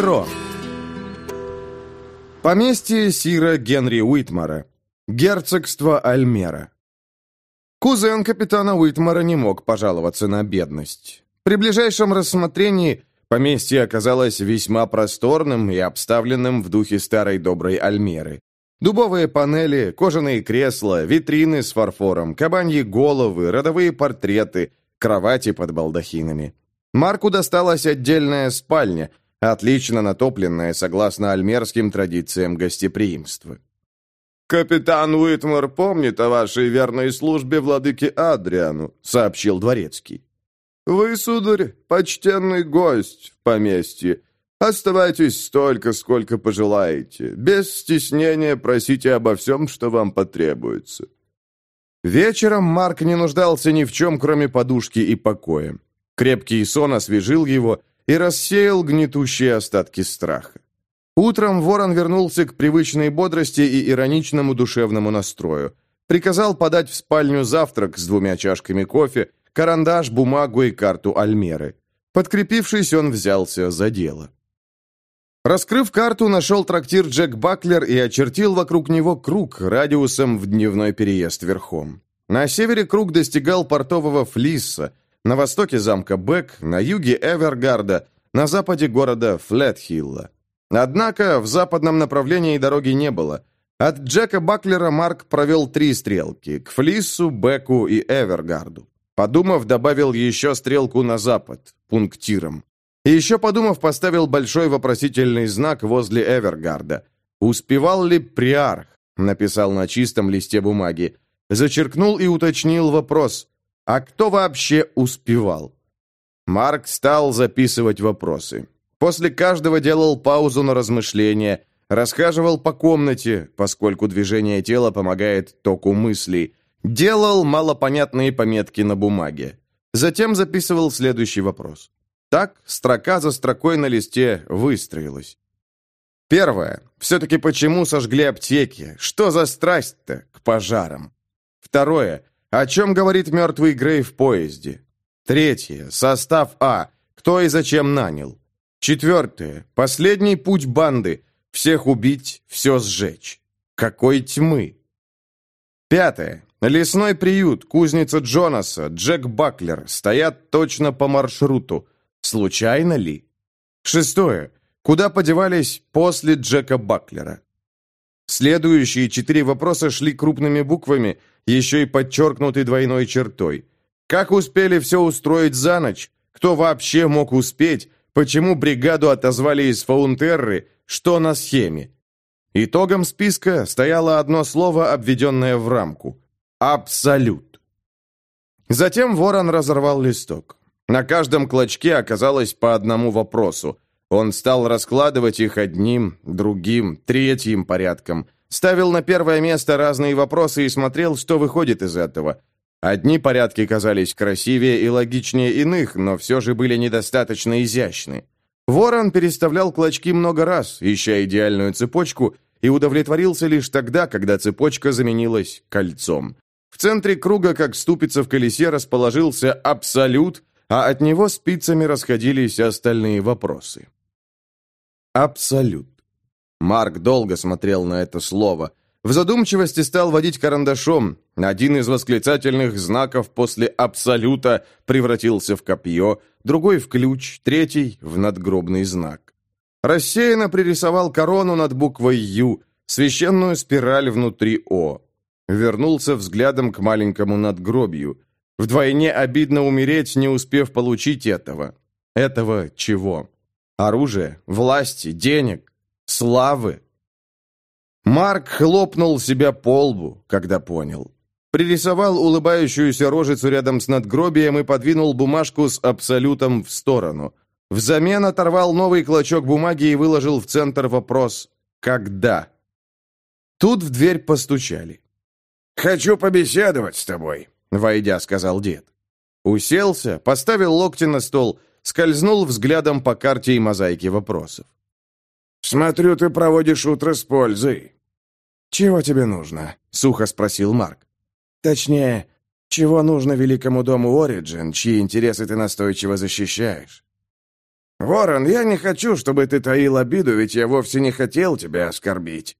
Перо. Поместье Сира Генри Уитмара. Герцогство Альмера. Кузен капитана Уитмара не мог пожаловаться на бедность. При ближайшем рассмотрении поместье оказалось весьма просторным и обставленным в духе старой доброй Альмеры. Дубовые панели, кожаные кресла, витрины с фарфором, кабаньи головы, родовые портреты, кровати под балдахинами. Марку досталась отдельная спальня, отлично натопленная, согласно альмерским традициям гостеприимства. «Капитан Уитмор помнит о вашей верной службе владыке Адриану», — сообщил дворецкий. «Вы, сударь, почтенный гость в поместье. Оставайтесь столько, сколько пожелаете. Без стеснения просите обо всем, что вам потребуется». Вечером Марк не нуждался ни в чем, кроме подушки и покоя. Крепкий сон освежил его и рассеял гнетущие остатки страха. Утром Ворон вернулся к привычной бодрости и ироничному душевному настрою. Приказал подать в спальню завтрак с двумя чашками кофе, карандаш, бумагу и карту Альмеры. Подкрепившись, он взялся за дело. Раскрыв карту, нашел трактир Джек Баклер и очертил вокруг него круг радиусом в дневной переезд верхом. На севере круг достигал портового Флисса, на востоке замка Бек, на юге Эвергарда, на западе города Флетхилла. Однако в западном направлении дороги не было. От Джека Баклера Марк провел три стрелки – к Флиссу, Беку и Эвергарду. Подумав, добавил еще стрелку на запад, пунктиром. И еще подумав, поставил большой вопросительный знак возле Эвергарда. «Успевал ли Приарх?» – написал на чистом листе бумаги. Зачеркнул и уточнил вопрос. А кто вообще успевал? Марк стал записывать вопросы. После каждого делал паузу на размышление, расхаживал по комнате, поскольку движение тела помогает току мыслей, делал малопонятные пометки на бумаге. Затем записывал следующий вопрос. Так строка за строкой на листе выстроилась. Первое. Все-таки почему сожгли аптеки? Что за страсть-то к пожарам? Второе. О чем говорит мертвый Грей в поезде? Третье. Состав А. Кто и зачем нанял? Четвертое. Последний путь банды. Всех убить, все сжечь. Какой тьмы? Пятое. Лесной приют, кузница Джонаса, Джек Баклер стоят точно по маршруту. Случайно ли? Шестое. Куда подевались после Джека Баклера? Следующие четыре вопроса шли крупными буквами, еще и подчеркнутой двойной чертой. Как успели все устроить за ночь? Кто вообще мог успеть? Почему бригаду отозвали из Фаунтерры? Что на схеме? Итогом списка стояло одно слово, обведенное в рамку. Абсолют. Затем Ворон разорвал листок. На каждом клочке оказалось по одному вопросу. Он стал раскладывать их одним, другим, третьим порядком. Ставил на первое место разные вопросы и смотрел, что выходит из этого. Одни порядки казались красивее и логичнее иных, но все же были недостаточно изящны. Ворон переставлял клочки много раз, ища идеальную цепочку, и удовлетворился лишь тогда, когда цепочка заменилась кольцом. В центре круга, как ступица в колесе, расположился абсолют, а от него спицами расходились остальные вопросы. Абсолют. Марк долго смотрел на это слово. В задумчивости стал водить карандашом. Один из восклицательных знаков после «абсолюта» превратился в копье, другой в ключ, третий в надгробный знак. Рассеянно пририсовал корону над буквой «Ю», священную спираль внутри «О». Вернулся взглядом к маленькому надгробию. Вдвойне обидно умереть, не успев получить этого. Этого чего? Оружия, власти, денег, славы. Марк хлопнул себя по лбу, когда понял. Пририсовал улыбающуюся рожицу рядом с надгробием и подвинул бумажку с абсолютом в сторону. Взамен оторвал новый клочок бумаги и выложил в центр вопрос «Когда?». Тут в дверь постучали. «Хочу побеседовать с тобой», — войдя, сказал дед. Уселся, поставил локти на стол скользнул взглядом по карте и мозаике вопросов. «Смотрю, ты проводишь утро с пользой». «Чего тебе нужно?» — сухо спросил Марк. «Точнее, чего нужно великому дому Ориджин, чьи интересы ты настойчиво защищаешь?» «Ворон, я не хочу, чтобы ты таил обиду, ведь я вовсе не хотел тебя оскорбить».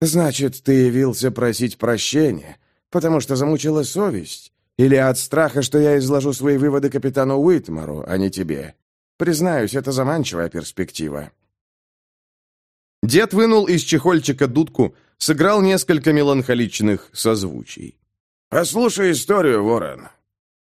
«Значит, ты явился просить прощения, потому что замучила совесть? Или от страха, что я изложу свои выводы капитану Уитмару, а не тебе? Признаюсь, это заманчивая перспектива». Дед вынул из чехольчика дудку, сыграл несколько меланхоличных созвучий. «Послушай историю, Ворон.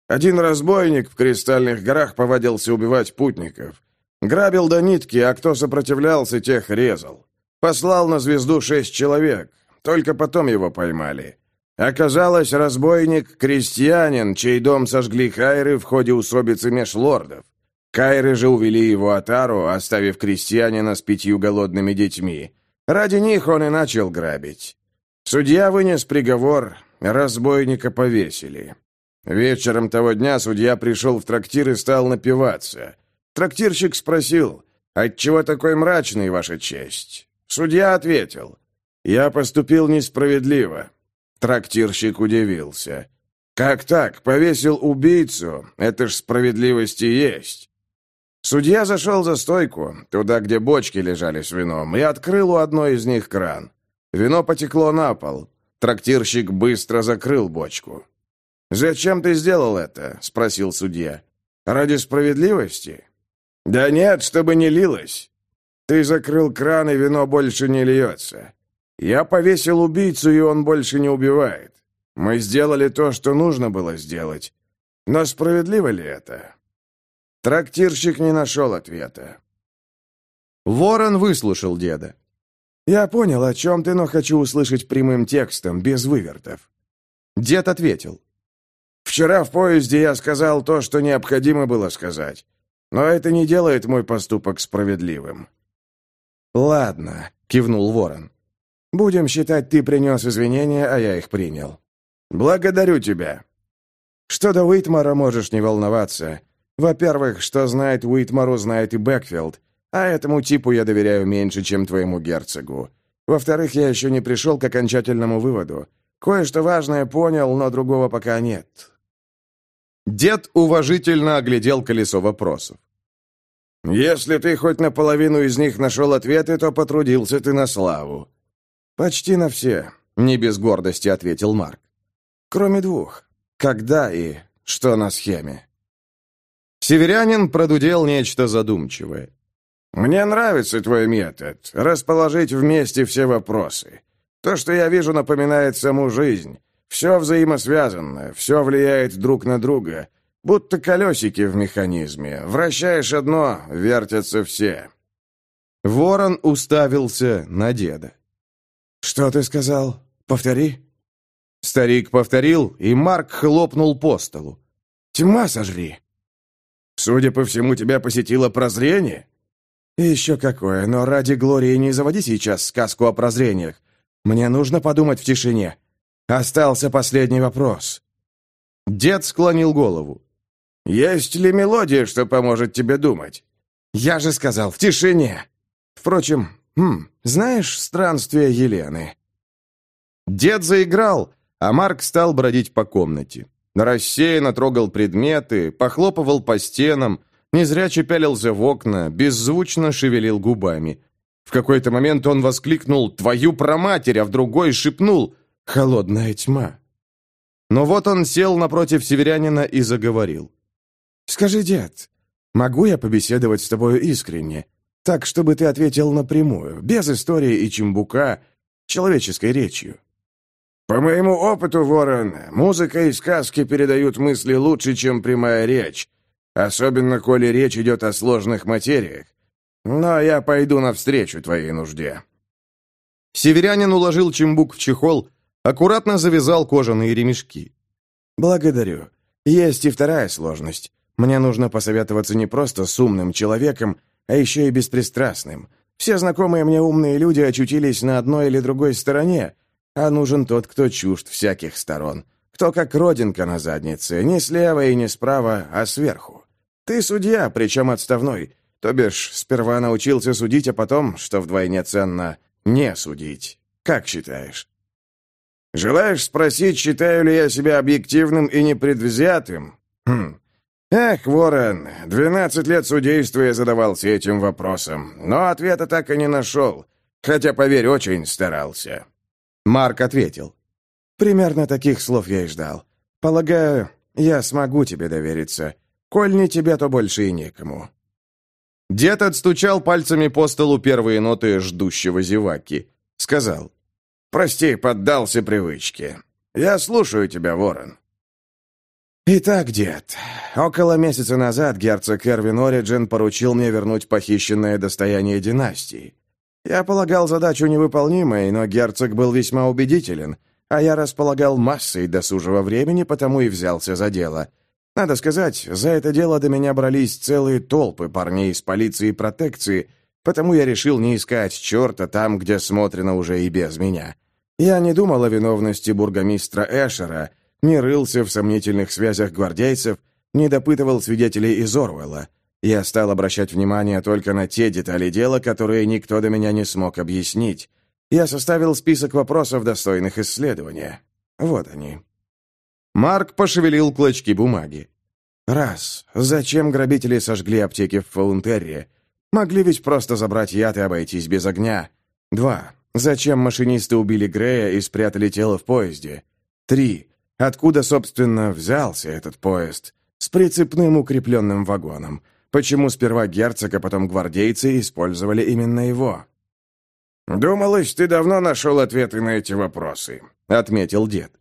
Один разбойник в Кристальных горах повадился убивать путников. Грабил до нитки, а кто сопротивлялся, тех резал. Послал на звезду шесть человек. Только потом его поймали. Оказалось, разбойник — крестьянин, чей дом сожгли кайры в ходе усобицы меж лордов. Кайры же увели его Атару, оставив крестьянина с пятью голодными детьми. Ради них он и начал грабить. Судья вынес приговор, разбойника повесили. Вечером того дня судья пришел в трактир и стал напиваться. Трактирщик спросил, «Отчего такой мрачный, Ваша честь?» Судья ответил, «Я поступил несправедливо». Трактирщик удивился. «Как так? Повесил убийцу? Это ж справедливости есть». Судья зашел за стойку, туда, где бочки лежали с вином, и открыл у одной из них кран. Вино потекло на пол. Трактирщик быстро закрыл бочку. «Зачем ты сделал это?» — спросил судья. «Ради справедливости?» «Да нет, чтобы не лилось. Ты закрыл кран, и вино больше не льется. Я повесил убийцу, и он больше не убивает. Мы сделали то, что нужно было сделать. Но справедливо ли это?» Трактирщик не нашел ответа. Ворон выслушал деда. «Я понял, о чем ты, но хочу услышать прямым текстом, без вывертов». Дед ответил. Вчера в поезде я сказал то, что необходимо было сказать. Но это не делает мой поступок справедливым». «Ладно», — кивнул Ворон. «Будем считать, ты принес извинения, а я их принял». «Благодарю тебя». «Что до Уитмара, можешь не волноваться. Во-первых, что знает Уитмару, знает и Бэкфилд, а этому типу я доверяю меньше, чем твоему герцогу. Во-вторых, я еще не пришел к окончательному выводу. Кое-что важное понял, но другого пока нет. Дед уважительно оглядел колесо вопросов. «Если ты хоть наполовину из них нашел ответы, то потрудился ты на славу». «Почти на все», — не без гордости ответил Марк. «Кроме двух. Когда и что на схеме?» Северянин продудел нечто задумчивое. «Мне нравится твой метод. Расположить вместе все вопросы. То, что я вижу, напоминает саму жизнь. Все взаимосвязано, все влияет друг на друга, будто колесики в механизме. Вращаешь одно, вертятся все. Ворон уставился на деда. «Что ты сказал? Повтори». Старик повторил, и Марк хлопнул по столу. «Тьма сожри». «Судя по всему, тебя посетило прозрение?» «Еще какое, но ради Глории не заводи сейчас сказку о прозрениях. Мне нужно подумать в тишине. Остался последний вопрос. Дед склонил голову. «Есть ли мелодия, что поможет тебе думать?» «Я же сказал, в тишине!» «Впрочем, хм, знаешь странствие Елены?» Дед заиграл, а Марк стал бродить по комнате. Рассеянно трогал предметы, похлопывал по стенам, незряче пялился в окна, беззвучно шевелил губами. В какой-то момент он воскликнул «Твою проматерь!», а в другой шепнул холодная тьма. Но вот он сел напротив северянина и заговорил. «Скажи, дед, могу я побеседовать с тобой искренне, так, чтобы ты ответил напрямую, без истории и чембука, человеческой речью?» «По моему опыту, Ворон, музыка и сказки передают мысли лучше, чем прямая речь, особенно коли речь идет о сложных материях. Но я пойду навстречу твоей нужде». Северянин уложил чембук в чехол Аккуратно завязал кожаные ремешки. «Благодарю. Есть и вторая сложность. Мне нужно посоветоваться не просто с умным человеком, а еще и беспристрастным. Все знакомые мне умные люди очутились на одной или другой стороне, а нужен тот, кто чужд всяких сторон. Кто как родинка на заднице, не слева и не справа, а сверху. Ты судья, причем отставной, то бишь сперва научился судить, а потом, что вдвойне ценно, не судить. Как считаешь?» Желаешь спросить, считаю ли я себя объективным и непредвзятым? Хм. Эх, Ворон, двенадцать лет судейства я задавался этим вопросом, но ответа так и не нашел, хотя, поверь, очень старался. Марк ответил. Примерно таких слов я и ждал. Полагаю, я смогу тебе довериться. Коль не тебе, то больше и некому. Дед отстучал пальцами по столу первые ноты ждущего зеваки. Сказал. «Прости, поддался привычке. Я слушаю тебя, Ворон». «Итак, дед, около месяца назад герцог Эрвин Ориджин поручил мне вернуть похищенное достояние династии. Я полагал задачу невыполнимой, но герцог был весьма убедителен, а я располагал массой досужего времени, потому и взялся за дело. Надо сказать, за это дело до меня брались целые толпы парней из полиции и протекции, потому я решил не искать черта там, где смотрено уже и без меня. Я не думал о виновности бургомистра Эшера — не рылся в сомнительных связях гвардейцев, не допытывал свидетелей из Орвелла. Я стал обращать внимание только на те детали дела, которые никто до меня не смог объяснить. Я составил список вопросов, достойных исследования. Вот они. Марк пошевелил клочки бумаги. Раз. Зачем грабители сожгли аптеки в Фаунтерре? Могли ведь просто забрать яд и обойтись без огня. Два. Зачем машинисты убили Грея и спрятали тело в поезде? Три. Откуда, собственно, взялся этот поезд? С прицепным укрепленным вагоном. Почему сперва герцог, а потом гвардейцы использовали именно его? «Думалось, ты давно нашел ответы на эти вопросы», — отметил дед.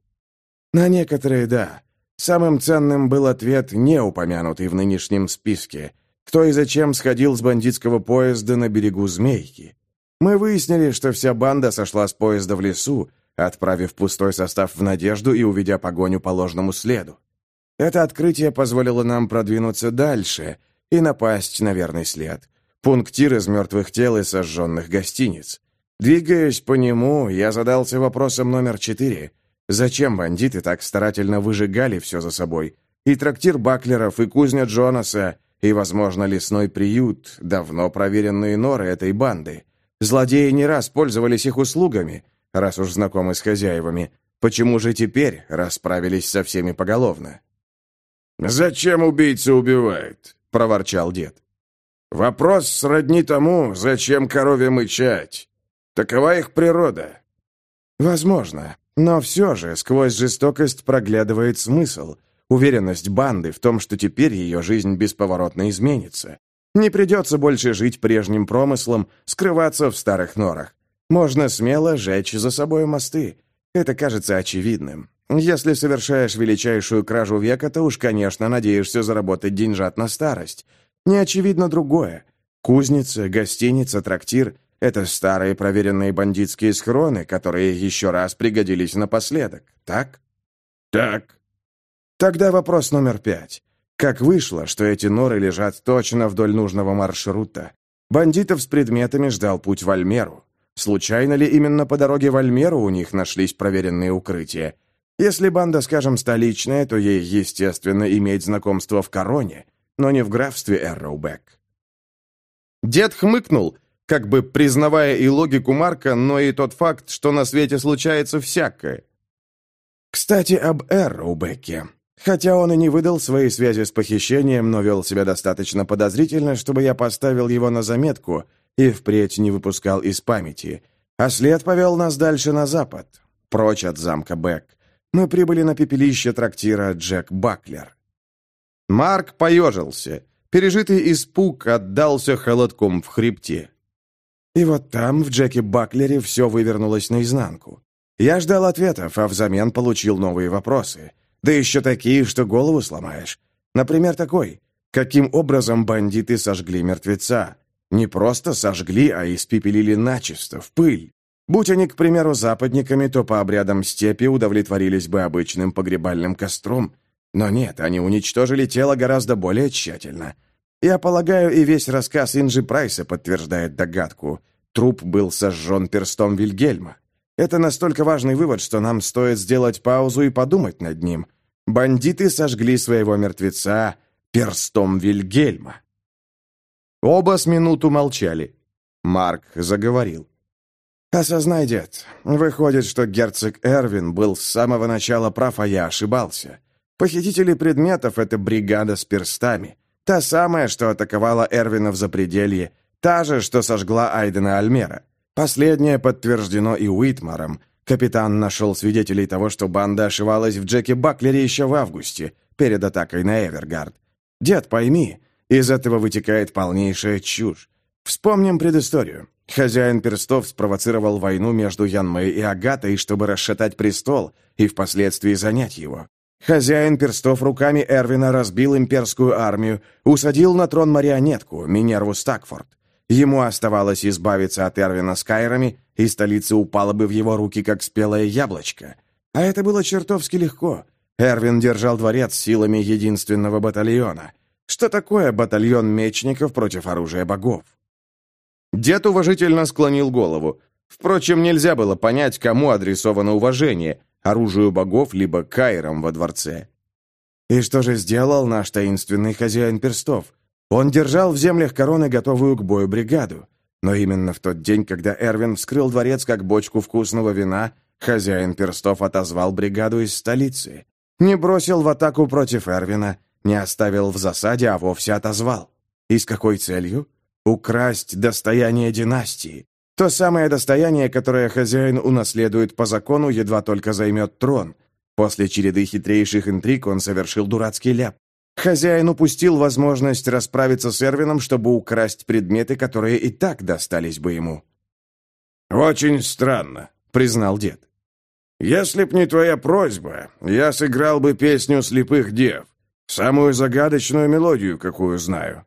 «На некоторые — да. Самым ценным был ответ, не упомянутый в нынешнем списке. Кто и зачем сходил с бандитского поезда на берегу Змейки? Мы выяснили, что вся банда сошла с поезда в лесу, отправив пустой состав в надежду и уведя погоню по ложному следу. Это открытие позволило нам продвинуться дальше и напасть на верный след. Пунктир из мертвых тел и сожженных гостиниц. Двигаясь по нему, я задался вопросом номер четыре. Зачем бандиты так старательно выжигали все за собой? И трактир Баклеров, и кузня Джонаса, и, возможно, лесной приют, давно проверенные норы этой банды. Злодеи не раз пользовались их услугами, раз уж знакомы с хозяевами. Почему же теперь расправились со всеми поголовно? «Зачем убийца убивает?» — проворчал дед. «Вопрос сродни тому, зачем корове мычать. Такова их природа». «Возможно. Но все же сквозь жестокость проглядывает смысл, уверенность банды в том, что теперь ее жизнь бесповоротно изменится. Не придется больше жить прежним промыслом, скрываться в старых норах. Можно смело жечь за собой мосты. Это кажется очевидным. Если совершаешь величайшую кражу века, то уж, конечно, надеешься заработать деньжат на старость. Не очевидно другое. Кузница, гостиница, трактир — это старые проверенные бандитские схроны, которые еще раз пригодились напоследок, так? Так. Тогда вопрос номер пять. Как вышло, что эти норы лежат точно вдоль нужного маршрута? Бандитов с предметами ждал путь в Альмеру. Случайно ли именно по дороге в Альмеру у них нашлись проверенные укрытия? Если банда, скажем, столичная, то ей, естественно, иметь знакомство в Короне, но не в графстве Эрроубек. Дед хмыкнул, как бы признавая и логику Марка, но и тот факт, что на свете случается всякое. Кстати, об Эрроубеке. Хотя он и не выдал свои связи с похищением, но вел себя достаточно подозрительно, чтобы я поставил его на заметку — и впредь не выпускал из памяти. А след повел нас дальше на запад, прочь от замка Бэк. Мы прибыли на пепелище трактира Джек Баклер. Марк поежился. Пережитый испуг отдался холодком в хребте. И вот там, в Джеке Баклере, все вывернулось наизнанку. Я ждал ответов, а взамен получил новые вопросы. Да еще такие, что голову сломаешь. Например, такой. Каким образом бандиты сожгли мертвеца? Не просто сожгли, а испепелили начисто, в пыль. Будь они, к примеру, западниками, то по обрядам степи удовлетворились бы обычным погребальным костром. Но нет, они уничтожили тело гораздо более тщательно. Я полагаю, и весь рассказ Инжи Прайса подтверждает догадку. Труп был сожжен перстом Вильгельма. Это настолько важный вывод, что нам стоит сделать паузу и подумать над ним. Бандиты сожгли своего мертвеца перстом Вильгельма. Оба с минуту молчали. Марк заговорил. «Осознай, дед, выходит, что герцог Эрвин был с самого начала прав, а я ошибался. Похитители предметов — это бригада с перстами. Та самая, что атаковала Эрвина в Запределье, та же, что сожгла Айдена Альмера. Последнее подтверждено и Уитмаром. Капитан нашел свидетелей того, что банда ошивалась в Джеке Баклере еще в августе, перед атакой на Эвергард. Дед, пойми, из этого вытекает полнейшая чушь. Вспомним предысторию. Хозяин перстов спровоцировал войну между Янмэй и Агатой, чтобы расшатать престол и впоследствии занять его. Хозяин перстов руками Эрвина разбил имперскую армию, усадил на трон марионетку, Минерву Стакфорд. Ему оставалось избавиться от Эрвина с Кайрами, и столица упала бы в его руки, как спелое яблочко. А это было чертовски легко. Эрвин держал дворец силами единственного батальона. Что такое батальон мечников против оружия богов? Дед уважительно склонил голову. Впрочем, нельзя было понять, кому адресовано уважение – оружию богов, либо кайрам во дворце. И что же сделал наш таинственный хозяин перстов? Он держал в землях короны готовую к бою бригаду. Но именно в тот день, когда Эрвин вскрыл дворец как бочку вкусного вина, хозяин перстов отозвал бригаду из столицы. Не бросил в атаку против Эрвина, не оставил в засаде, а вовсе отозвал. И с какой целью? Украсть достояние династии. То самое достояние, которое хозяин унаследует по закону, едва только займет трон. После череды хитрейших интриг он совершил дурацкий ляп. Хозяин упустил возможность расправиться с Эрвином, чтобы украсть предметы, которые и так достались бы ему. «Очень странно», — признал дед. «Если б не твоя просьба, я сыграл бы песню слепых дев, самую загадочную мелодию, какую знаю.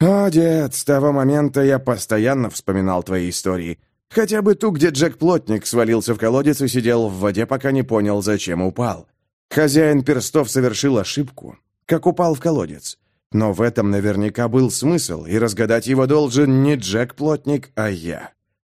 «О, дед, с того момента я постоянно вспоминал твои истории. Хотя бы ту, где Джек-плотник свалился в колодец и сидел в воде, пока не понял, зачем упал. Хозяин перстов совершил ошибку, как упал в колодец. Но в этом наверняка был смысл, и разгадать его должен не Джек-плотник, а я.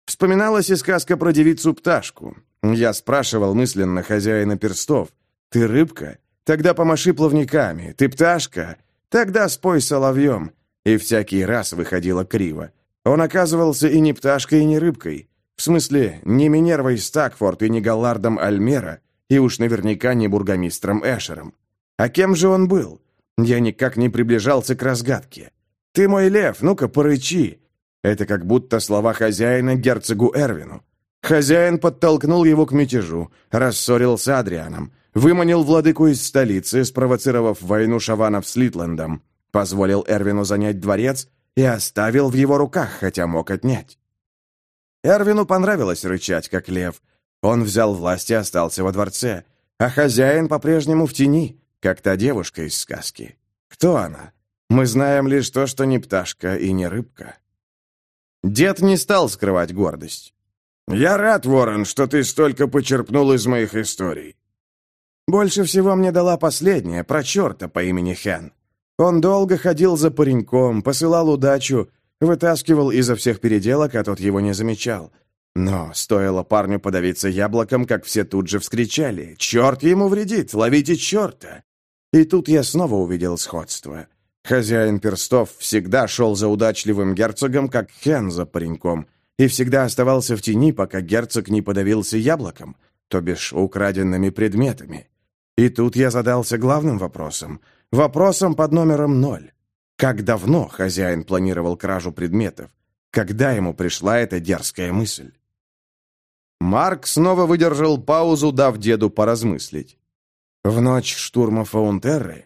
Вспоминалась и сказка про девицу-пташку. Я спрашивал мысленно хозяина перстов. «Ты рыбка? Тогда помаши плавниками. Ты пташка? Тогда спой соловьем». И всякий раз выходило криво. Он оказывался и не пташкой, и не рыбкой. В смысле, не Минервой Стакфорд и не Галлардом Альмера, и уж наверняка не бургомистром Эшером. А кем же он был? Я никак не приближался к разгадке. «Ты мой лев, ну-ка, порычи!» Это как будто слова хозяина герцогу Эрвину. Хозяин подтолкнул его к мятежу, рассорил с Адрианом, выманил владыку из столицы, спровоцировав войну шаванов с Литландом, Позволил Эрвину занять дворец и оставил в его руках, хотя мог отнять. Эрвину понравилось рычать, как лев. Он взял власть и остался во дворце, а хозяин по-прежнему в тени, как та девушка из сказки. Кто она? Мы знаем лишь то, что не пташка и не рыбка. Дед не стал скрывать гордость. «Я рад, Ворон, что ты столько почерпнул из моих историй». Больше всего мне дала последняя, про черта по имени Хен. Он долго ходил за пареньком, посылал удачу, вытаскивал изо всех переделок, а тот его не замечал. Но стоило парню подавиться яблоком, как все тут же вскричали «Черт ему вредит! Ловите черта!» И тут я снова увидел сходство. Хозяин перстов всегда шел за удачливым герцогом, как Хен за пареньком, и всегда оставался в тени, пока герцог не подавился яблоком, то бишь украденными предметами. И тут я задался главным вопросом — Вопросом под номером ноль. Как давно хозяин планировал кражу предметов? Когда ему пришла эта дерзкая мысль? Марк снова выдержал паузу, дав деду поразмыслить. В ночь штурма Фаунтерры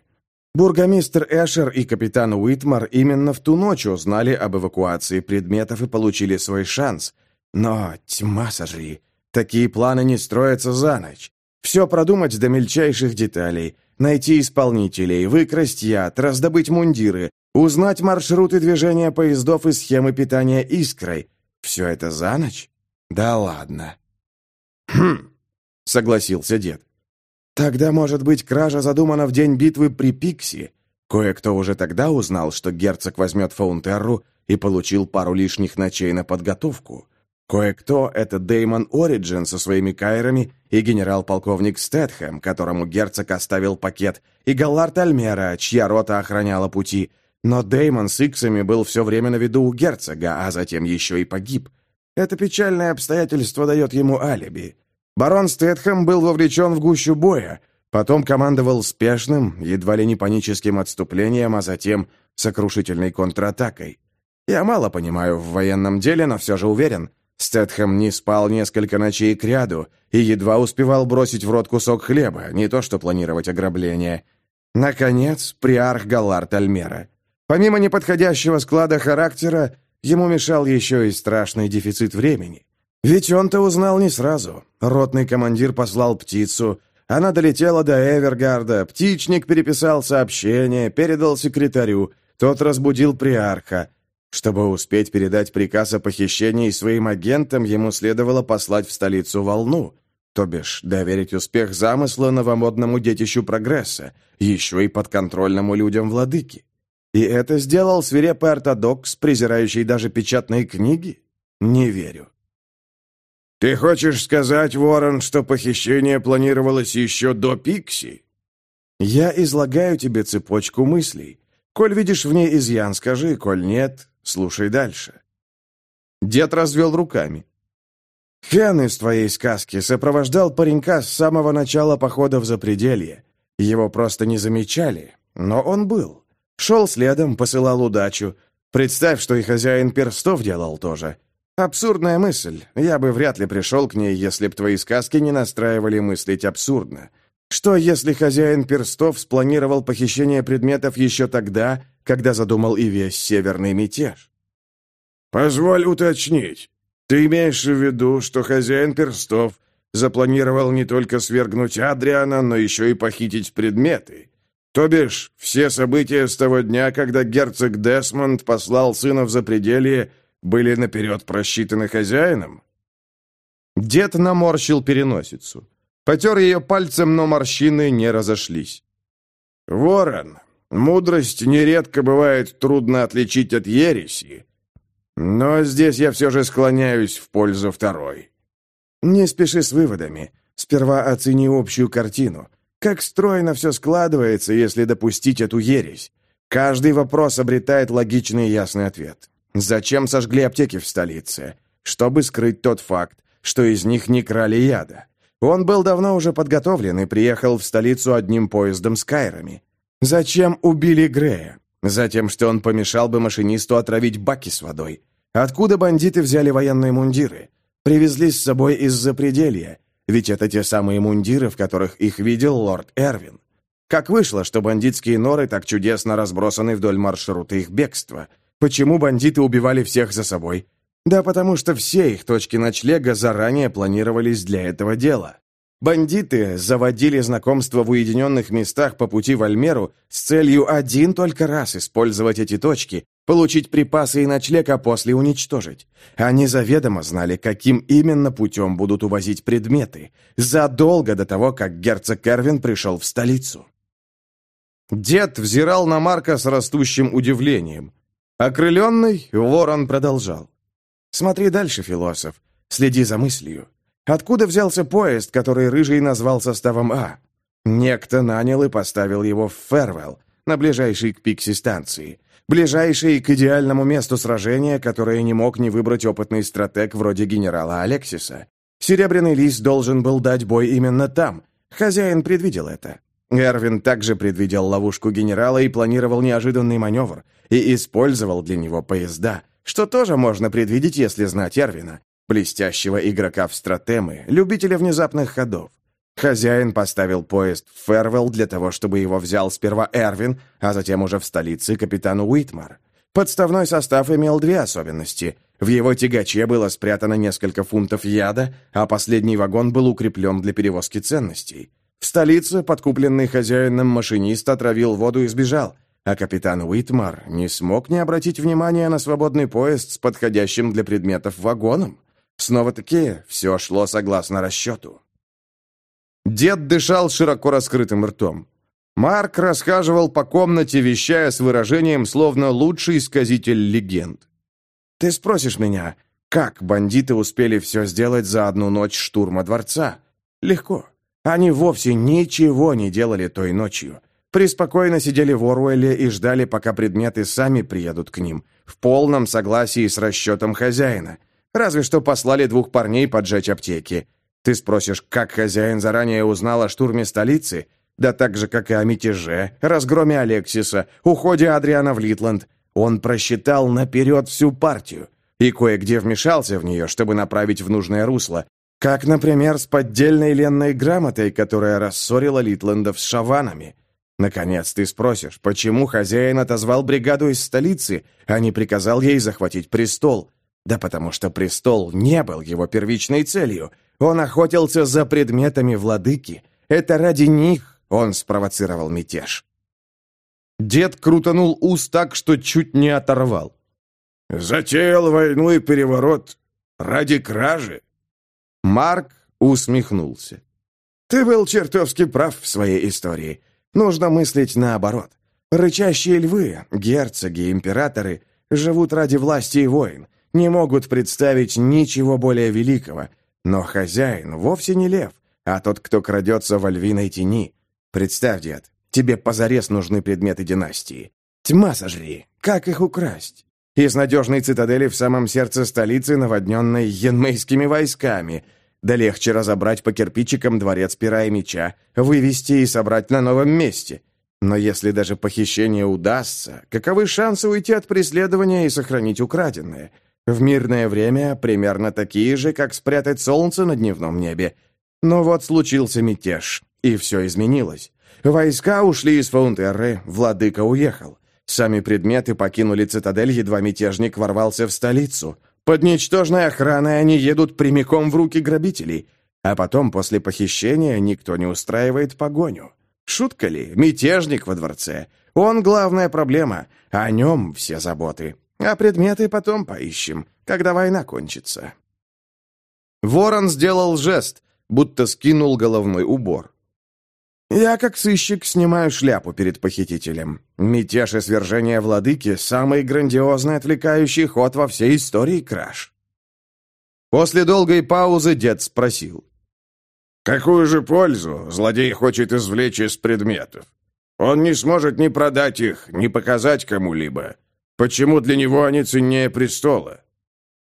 бургомистр Эшер и капитан Уитмар именно в ту ночь узнали об эвакуации предметов и получили свой шанс. Но, тьма сожри, такие планы не строятся за ночь. Все продумать до мельчайших деталей, найти исполнителей, выкрасть яд, раздобыть мундиры, узнать маршруты движения поездов и схемы питания искрой. Все это за ночь? Да ладно. Хм, согласился дед. Тогда, может быть, кража задумана в день битвы при Пикси? Кое-кто уже тогда узнал, что герцог возьмет Фаунтерру и получил пару лишних ночей на подготовку. Кое-кто — это Деймон Ориджин со своими кайрами и генерал-полковник Стэтхэм, которому герцог оставил пакет, и Галлард Альмера, чья рота охраняла пути. Но Деймон с Иксами был все время на виду у герцога, а затем еще и погиб. Это печальное обстоятельство дает ему алиби. Барон Стэтхэм был вовлечен в гущу боя. Потом командовал спешным, едва ли не паническим отступлением, а затем сокрушительной контратакой. Я мало понимаю в военном деле, но все же уверен. Стэтхэм не спал несколько ночей кряду и едва успевал бросить в рот кусок хлеба, не то что планировать ограбление. Наконец, приарх Галард Альмера. Помимо неподходящего склада характера, ему мешал еще и страшный дефицит времени. Ведь он-то узнал не сразу. Ротный командир послал птицу, она долетела до Эвергарда, птичник переписал сообщение, передал секретарю, тот разбудил приарха. Чтобы успеть передать приказ о похищении своим агентам, ему следовало послать в столицу волну, то бишь доверить успех замысла новомодному детищу прогресса, еще и подконтрольному людям владыки. И это сделал свирепый ортодокс, презирающий даже печатные книги? Не верю. «Ты хочешь сказать, Ворон, что похищение планировалось еще до Пикси?» «Я излагаю тебе цепочку мыслей. Коль видишь в ней изъян, скажи, коль нет, слушай дальше». Дед развел руками. Хен из твоей сказки сопровождал паренька с самого начала похода в Запределье. Его просто не замечали, но он был. Шел следом, посылал удачу. Представь, что и хозяин перстов делал тоже. Абсурдная мысль. Я бы вряд ли пришел к ней, если б твои сказки не настраивали мыслить абсурдно. Что, если хозяин перстов спланировал похищение предметов еще тогда, когда задумал и весь северный мятеж? «Позволь уточнить. Ты имеешь в виду, что хозяин перстов запланировал не только свергнуть Адриана, но еще и похитить предметы?» То бишь, все события с того дня, когда герцог Десмонд послал сына в запределье, были наперед просчитаны хозяином? Дед наморщил переносицу. Потер ее пальцем, но морщины не разошлись. «Ворон, мудрость нередко бывает трудно отличить от ереси, но здесь я все же склоняюсь в пользу второй». «Не спеши с выводами. Сперва оцени общую картину. Как стройно все складывается, если допустить эту ересь. Каждый вопрос обретает логичный и ясный ответ. Зачем сожгли аптеки в столице? Чтобы скрыть тот факт, что из них не крали яда. Он был давно уже подготовлен и приехал в столицу одним поездом с кайрами. Зачем убили Грея? Затем, что он помешал бы машинисту отравить баки с водой. Откуда бандиты взяли военные мундиры? Привезли с собой из-за пределья, ведь это те самые мундиры, в которых их видел лорд Эрвин. Как вышло, что бандитские норы так чудесно разбросаны вдоль маршрута их бегства? Почему бандиты убивали всех за собой? Да потому что все их точки ночлега заранее планировались для этого дела. Бандиты заводили знакомства в уединенных местах по пути в Альмеру с целью один только раз использовать эти точки, получить припасы и ночлег, а после уничтожить. Они заведомо знали, каким именно путем будут увозить предметы, задолго до того, как герцог Кервин пришел в столицу. Дед взирал на Марка с растущим удивлением. Окрыленный, Ворон продолжал. Смотри дальше, философ. Следи за мыслью. Откуда взялся поезд, который Рыжий назвал составом А? Некто нанял и поставил его в Фервелл, на ближайшей к Пикси станции. Ближайшей к идеальному месту сражения, которое не мог не выбрать опытный стратег вроде генерала Алексиса. Серебряный лист должен был дать бой именно там. Хозяин предвидел это. Эрвин также предвидел ловушку генерала и планировал неожиданный маневр, и использовал для него поезда, что тоже можно предвидеть, если знать Эрвина, блестящего игрока в стратемы, любителя внезапных ходов. Хозяин поставил поезд в Фервелл для того, чтобы его взял сперва Эрвин, а затем уже в столице капитан Уитмар. Подставной состав имел две особенности. В его тягаче было спрятано несколько фунтов яда, а последний вагон был укреплен для перевозки ценностей. В столице подкупленный хозяином машинист отравил воду и сбежал, а капитан Уитмар не смог не обратить внимания на свободный поезд с подходящим для предметов вагоном. Снова-таки все шло согласно расчету. Дед дышал широко раскрытым ртом. Марк расхаживал по комнате, вещая с выражением, словно лучший сказитель легенд. «Ты спросишь меня, как бандиты успели все сделать за одну ночь штурма дворца? Легко. Они вовсе ничего не делали той ночью. Приспокойно сидели в Оруэлле и ждали, пока предметы сами приедут к ним, в полном согласии с расчетом хозяина. Разве что послали двух парней поджечь аптеки. Ты спросишь, как хозяин заранее узнал о штурме столицы? да так же, как и о мятеже, разгроме Алексиса, уходе Адриана в Литланд. Он просчитал наперед всю партию и кое-где вмешался в нее, чтобы направить в нужное русло, как, например, с поддельной ленной грамотой, которая рассорила Литландов с шаванами. Наконец ты спросишь, почему хозяин отозвал бригаду из столицы, а не приказал ей захватить престол? Да потому что престол не был его первичной целью. Он охотился за предметами владыки. Это ради них он спровоцировал мятеж. Дед крутанул ус так, что чуть не оторвал. «Затеял войну и переворот ради кражи?» Марк усмехнулся. «Ты был чертовски прав в своей истории. Нужно мыслить наоборот. Рычащие львы, герцоги, императоры живут ради власти и войн, не могут представить ничего более великого. Но хозяин вовсе не лев, а тот, кто крадется во львиной тени. Представь, дед, тебе позарез нужны предметы династии. Тьма сожри, как их украсть? Из надежной цитадели в самом сердце столицы, наводненной янмейскими войсками – да легче разобрать по кирпичикам дворец пера и меча, вывести и собрать на новом месте. Но если даже похищение удастся, каковы шансы уйти от преследования и сохранить украденное? В мирное время примерно такие же, как спрятать солнце на дневном небе. Но вот случился мятеж, и все изменилось. Войска ушли из Фаунтерры, владыка уехал. Сами предметы покинули цитадель, едва мятежник ворвался в столицу — под ничтожной охраной они едут прямиком в руки грабителей, а потом, после похищения, никто не устраивает погоню. Шутка ли? Мятежник во дворце. Он главная проблема, о нем все заботы. А предметы потом поищем, когда война кончится. Ворон сделал жест, будто скинул головной убор. Я, как сыщик, снимаю шляпу перед похитителем. Мятеж и свержение владыки — самый грандиозный отвлекающий ход во всей истории краж. После долгой паузы дед спросил. «Какую же пользу злодей хочет извлечь из предметов? Он не сможет ни продать их, ни показать кому-либо. Почему для него они ценнее престола?»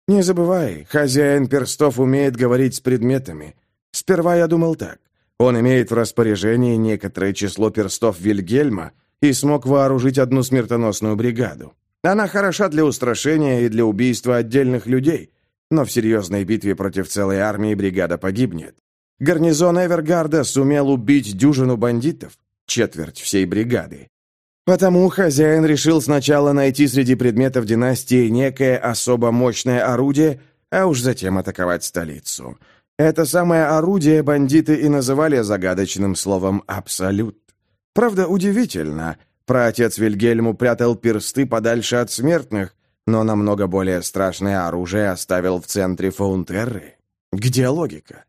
«Не забывай, хозяин перстов умеет говорить с предметами. Сперва я думал так. Он имеет в распоряжении некоторое число перстов Вильгельма и смог вооружить одну смертоносную бригаду. Она хороша для устрашения и для убийства отдельных людей, но в серьезной битве против целой армии бригада погибнет. Гарнизон Эвергарда сумел убить дюжину бандитов, четверть всей бригады. Потому хозяин решил сначала найти среди предметов династии некое особо мощное орудие, а уж затем атаковать столицу. Это самое орудие бандиты и называли загадочным словом «абсолют». Правда, удивительно. Праотец Вильгельм прятал персты подальше от смертных, но намного более страшное оружие оставил в центре Фаунтерры. Где логика?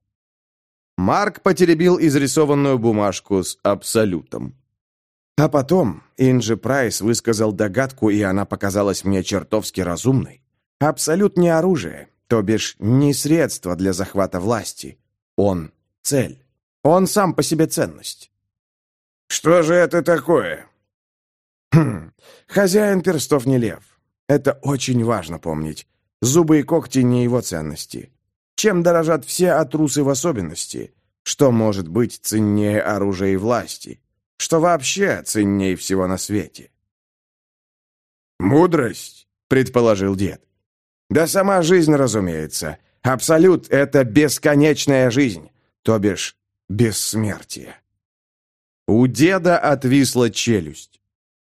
Марк потеребил изрисованную бумажку с абсолютом. А потом Инджи Прайс высказал догадку, и она показалась мне чертовски разумной. Абсолют не оружие, то бишь не средство для захвата власти. Он — цель. Он сам по себе ценность. «Что же это такое?» «Хм, хозяин перстов не лев. Это очень важно помнить. Зубы и когти не его ценности. Чем дорожат все, а трусы в особенности? Что может быть ценнее оружия и власти? Что вообще ценнее всего на свете?» «Мудрость», — предположил дед. Да сама жизнь, разумеется. Абсолют — это бесконечная жизнь, то бишь бессмертие. У деда отвисла челюсть.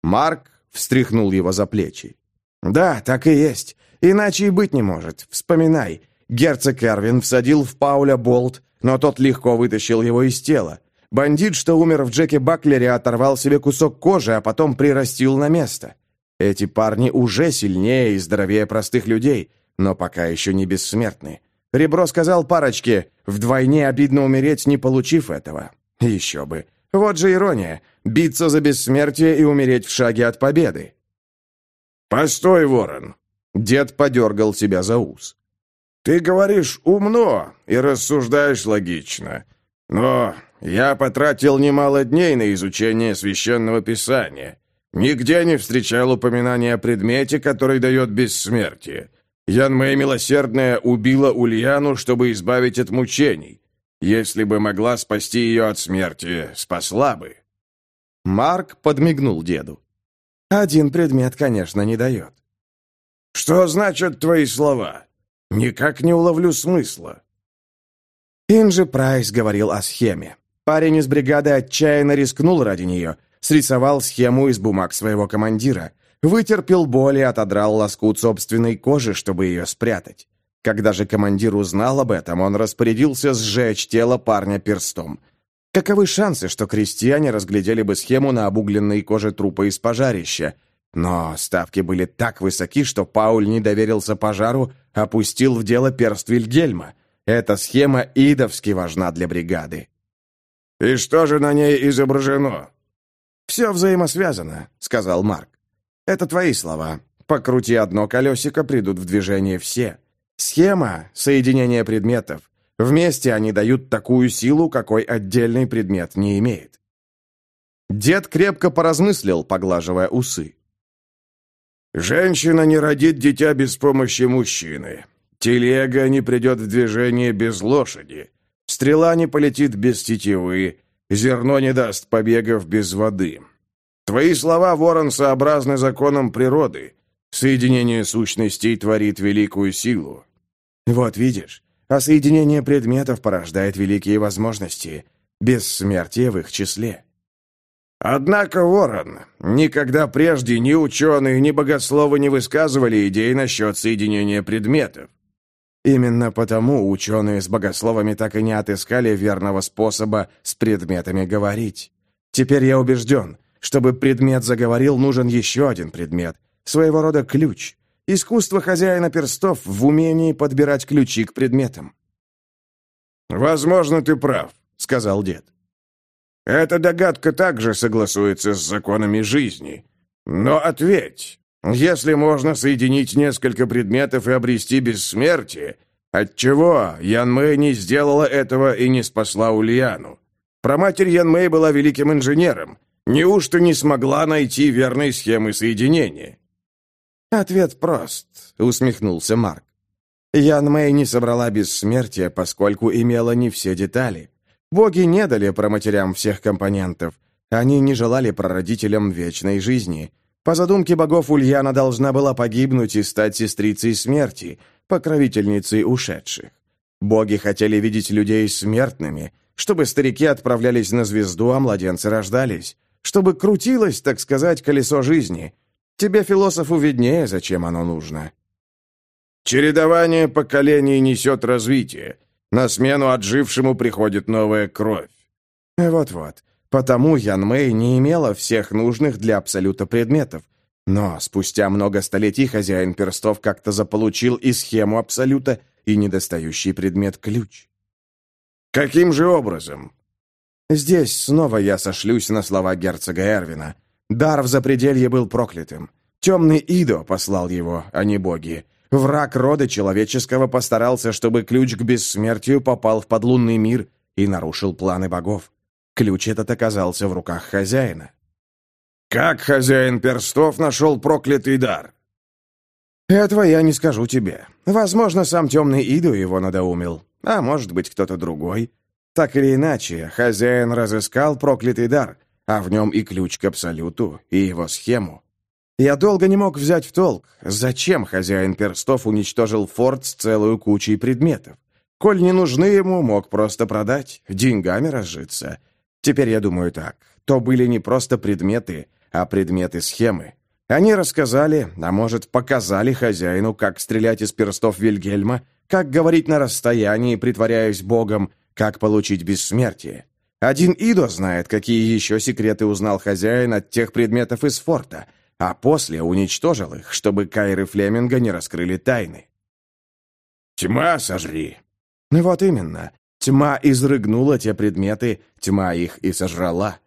Марк встряхнул его за плечи. «Да, так и есть. Иначе и быть не может. Вспоминай. Герцог Эрвин всадил в Пауля болт, но тот легко вытащил его из тела. Бандит, что умер в Джеке Баклере, оторвал себе кусок кожи, а потом прирастил на место. Эти парни уже сильнее и здоровее простых людей, но пока еще не бессмертны. Ребро сказал парочке, вдвойне обидно умереть, не получив этого. Еще бы. Вот же ирония. Биться за бессмертие и умереть в шаге от победы. «Постой, ворон!» Дед подергал себя за ус. «Ты говоришь умно и рассуждаешь логично. Но я потратил немало дней на изучение священного писания. Нигде не встречал упоминания о предмете, который дает бессмертие. Ян Мэй Милосердная убила Ульяну, чтобы избавить от мучений. Если бы могла спасти ее от смерти, спасла бы». Марк подмигнул деду. «Один предмет, конечно, не дает». «Что значат твои слова? Никак не уловлю смысла». Инжи Прайс говорил о схеме. Парень из бригады отчаянно рискнул ради нее, срисовал схему из бумаг своего командира, вытерпел боль и отодрал лоскут собственной кожи, чтобы ее спрятать. Когда же командир узнал об этом, он распорядился сжечь тело парня перстом. Каковы шансы, что крестьяне разглядели бы схему на обугленной коже трупа из пожарища? Но ставки были так высоки, что Пауль не доверился пожару, опустил в дело перст Вильгельма — эта схема идовски важна для бригады. «И что же на ней изображено?» «Все взаимосвязано», — сказал Марк. «Это твои слова. Покрути одно колесико, придут в движение все. Схема — соединение предметов. Вместе они дают такую силу, какой отдельный предмет не имеет». Дед крепко поразмыслил, поглаживая усы. «Женщина не родит дитя без помощи мужчины. Телега не придет в движение без лошади. Стрела не полетит без тетивы. Зерно не даст побегов без воды. Твои слова, ворон, сообразны законам природы. Соединение сущностей творит великую силу. Вот видишь, а соединение предметов порождает великие возможности. Бессмертие в их числе. Однако, Ворон, никогда прежде ни ученые, ни богословы не высказывали идей насчет соединения предметов. Именно потому ученые с богословами так и не отыскали верного способа с предметами говорить. Теперь я убежден, чтобы предмет заговорил, нужен еще один предмет, своего рода ключ. Искусство хозяина перстов в умении подбирать ключи к предметам. «Возможно, ты прав», — сказал дед. «Эта догадка также согласуется с законами жизни. Но ответь, если можно соединить несколько предметов и обрести бессмертие, отчего Ян Мэй не сделала этого и не спасла Ульяну? Проматерь Ян Мэй была великим инженером. Неужто не смогла найти верной схемы соединения? «Ответ прост», — усмехнулся Марк. Ян Мэй не собрала бессмертие, поскольку имела не все детали. Боги не дали проматерям всех компонентов. Они не желали прародителям вечной жизни — по задумке богов Ульяна должна была погибнуть и стать сестрицей смерти, покровительницей ушедших. Боги хотели видеть людей смертными, чтобы старики отправлялись на звезду, а младенцы рождались, чтобы крутилось, так сказать, колесо жизни. Тебе, философу, виднее, зачем оно нужно. Чередование поколений несет развитие. На смену отжившему приходит новая кровь. Вот-вот. Потому Ян Мэй не имела всех нужных для Абсолюта предметов. Но спустя много столетий хозяин перстов как-то заполучил и схему Абсолюта, и недостающий предмет-ключ. «Каким же образом?» Здесь снова я сошлюсь на слова герцога Эрвина. Дар в запределье был проклятым. Темный Идо послал его, а не боги. Враг рода человеческого постарался, чтобы ключ к бессмертию попал в подлунный мир и нарушил планы богов. Ключ этот оказался в руках хозяина. «Как хозяин перстов нашел проклятый дар?» «Этого я не скажу тебе. Возможно, сам темный Иду его надоумил, а может быть, кто-то другой. Так или иначе, хозяин разыскал проклятый дар, а в нем и ключ к Абсолюту, и его схему. Я долго не мог взять в толк, зачем хозяин перстов уничтожил форт с целую кучей предметов. Коль не нужны ему, мог просто продать, деньгами разжиться. Теперь я думаю так. То были не просто предметы, а предметы-схемы. Они рассказали, а может, показали хозяину, как стрелять из перстов Вильгельма, как говорить на расстоянии, притворяясь богом, как получить бессмертие. Один Идо знает, какие еще секреты узнал хозяин от тех предметов из форта, а после уничтожил их, чтобы Кайры Флеминга не раскрыли тайны. «Тьма сожри!» Вот именно. Тьма изрыгнула те предметы, тьма их и сожрала.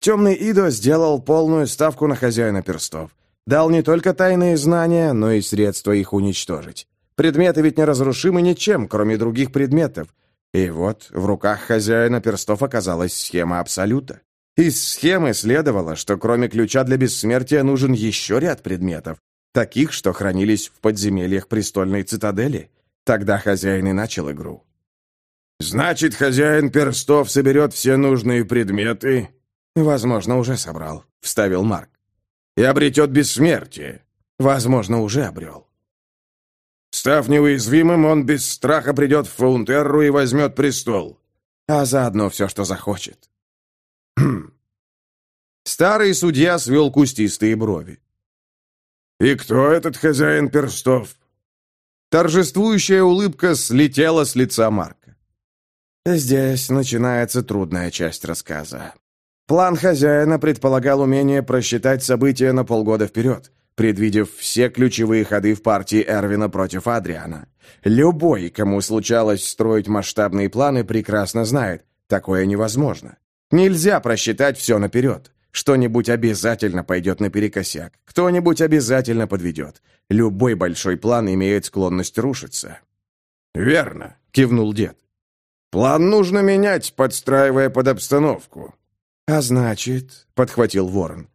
Темный Идо сделал полную ставку на хозяина перстов. Дал не только тайные знания, но и средства их уничтожить. Предметы ведь неразрушимы ничем, кроме других предметов. И вот в руках хозяина перстов оказалась схема Абсолюта. Из схемы следовало, что кроме ключа для бессмертия нужен еще ряд предметов, таких, что хранились в подземельях престольной цитадели. Тогда хозяин и начал игру. Значит, хозяин перстов соберет все нужные предметы? Возможно, уже собрал, вставил Марк. И обретет бессмертие. Возможно, уже обрел. Став неуязвимым, он без страха придет в Фаунтерру и возьмет престол. А заодно все, что захочет. Хм. Старый судья свел кустистые брови. «И кто этот хозяин перстов?» Торжествующая улыбка слетела с лица Марка. Здесь начинается трудная часть рассказа. План хозяина предполагал умение просчитать события на полгода вперед, предвидев все ключевые ходы в партии Эрвина против Адриана. Любой, кому случалось строить масштабные планы, прекрасно знает, такое невозможно. Нельзя просчитать все наперед. Что-нибудь обязательно пойдет наперекосяк. Кто-нибудь обязательно подведет. Любой большой план имеет склонность рушиться. «Верно», — кивнул дед. «План нужно менять, подстраивая под обстановку». «А значит», — подхватил Ворон,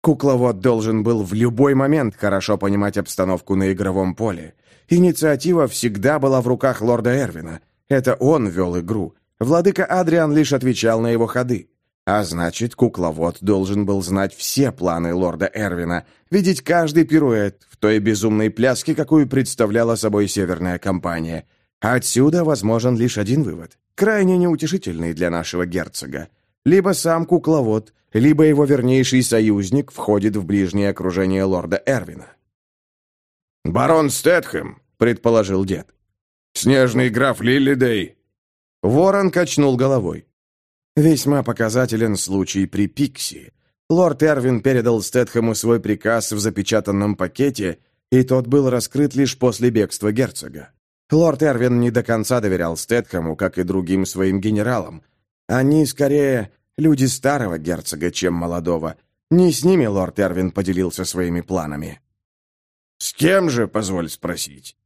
Кукловод должен был в любой момент хорошо понимать обстановку на игровом поле. Инициатива всегда была в руках лорда Эрвина. Это он вел игру. Владыка Адриан лишь отвечал на его ходы. А значит, кукловод должен был знать все планы лорда Эрвина, видеть каждый пируэт в той безумной пляске, какую представляла собой Северная компания. Отсюда возможен лишь один вывод, крайне неутешительный для нашего герцога. Либо сам кукловод, либо его вернейший союзник входит в ближнее окружение лорда Эрвина. «Барон Стэтхэм», — предположил дед. «Снежный граф Лиллидей». Ворон качнул головой. Весьма показателен случай при Пикси. Лорд Эрвин передал Стэтхэму свой приказ в запечатанном пакете, и тот был раскрыт лишь после бегства герцога. Лорд Эрвин не до конца доверял Стэтхэму, как и другим своим генералам. Они, скорее, люди старого герцога, чем молодого. Не с ними лорд Эрвин поделился своими планами. «С кем же, позволь спросить?»